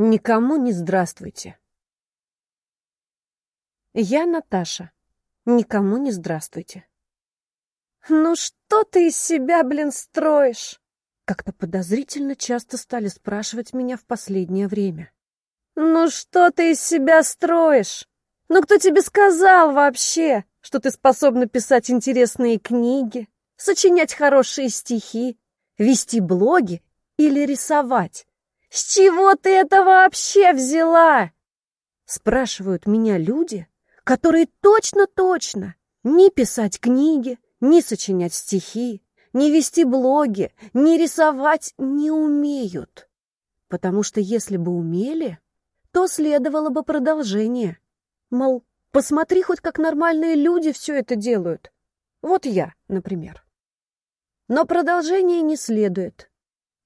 Никому не здравствуйте. Я Наташа. Никому не здравствуйте. Ну что ты из себя, блин, строишь? Как-то подозрительно часто стали спрашивать меня в последнее время. Ну что ты из себя строишь? Ну кто тебе сказал вообще, что ты способна писать интересные книги, сочинять хорошие стихи, вести блоги или рисовать? «С чего ты это вообще взяла?» Спрашивают меня люди, которые точно-точно не писать книги, не сочинять стихи, не вести блоги, не рисовать не умеют. Потому что если бы умели, то следовало бы продолжение. Мол, посмотри хоть как нормальные люди все это делают. Вот я, например. Но продолжение не следует.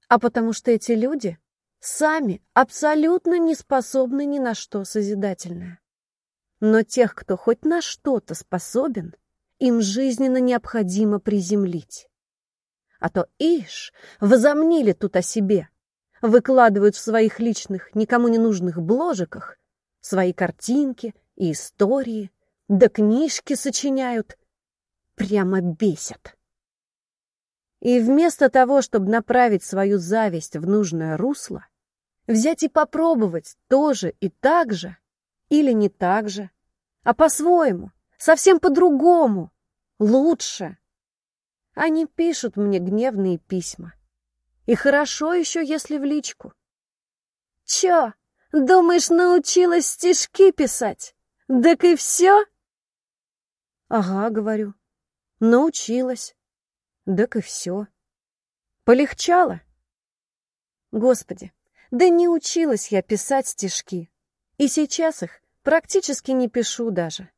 А потому что эти люди сами абсолютно не способны ни на что созидательное. Но тех, кто хоть на что-то способен, им жизненно необходимо приземлить. А то, ишь, возомнили тут о себе, выкладывают в своих личных, никому не нужных бложиках свои картинки и истории, да книжки сочиняют. Прямо бесят. И вместо того, чтобы направить свою зависть в нужное русло, Взять и попробовать тоже и так же, или не так же, а по-своему, совсем по-другому, лучше. Они пишут мне гневные письма. И хорошо еще, если в личку. Чё, думаешь, научилась стишки писать? Так и все? Ага, говорю, научилась. Так и все. Полегчало? Господи, да не училась я писать стишки. И сейчас их практически не пишу даже.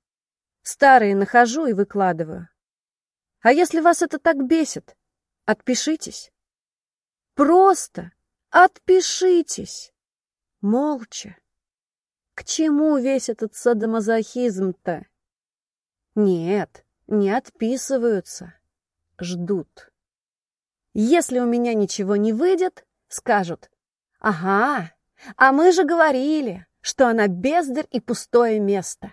Старые нахожу и выкладываю. А если вас это так бесит, отпишитесь. Просто отпишитесь. Молча. К чему весь этот садомазохизм-то? Нет, не отписываются. Ждут. Если у меня ничего не выйдет, скажут, Ага, а мы же говорили, что она бездарь и пустое место.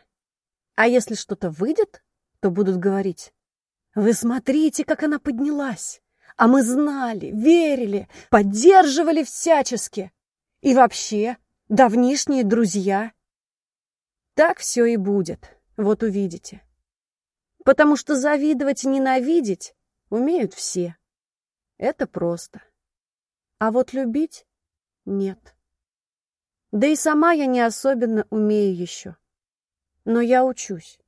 А если что-то выйдет, то будут говорить, вы смотрите, как она поднялась. А мы знали, верили, поддерживали всячески. И вообще, давнишние друзья. Так все и будет, вот увидите. Потому что завидовать и ненавидеть умеют все. Это просто. А вот любить нет. Да и сама я не особенно умею еще. Но я учусь.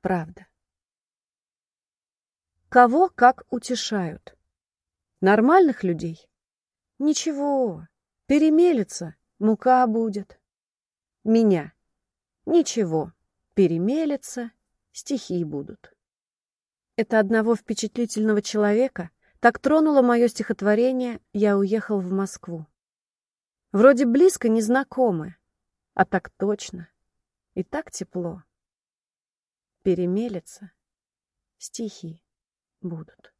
Правда. Кого как утешают? Нормальных людей? Ничего, перемелется, мука будет. Меня? Ничего, перемелется, стихи будут. Это одного впечатлительного человека так тронуло мое стихотворение «Я уехал в Москву». Вроде близко незнакомы, а так точно и так тепло. Перемелется, стихи будут.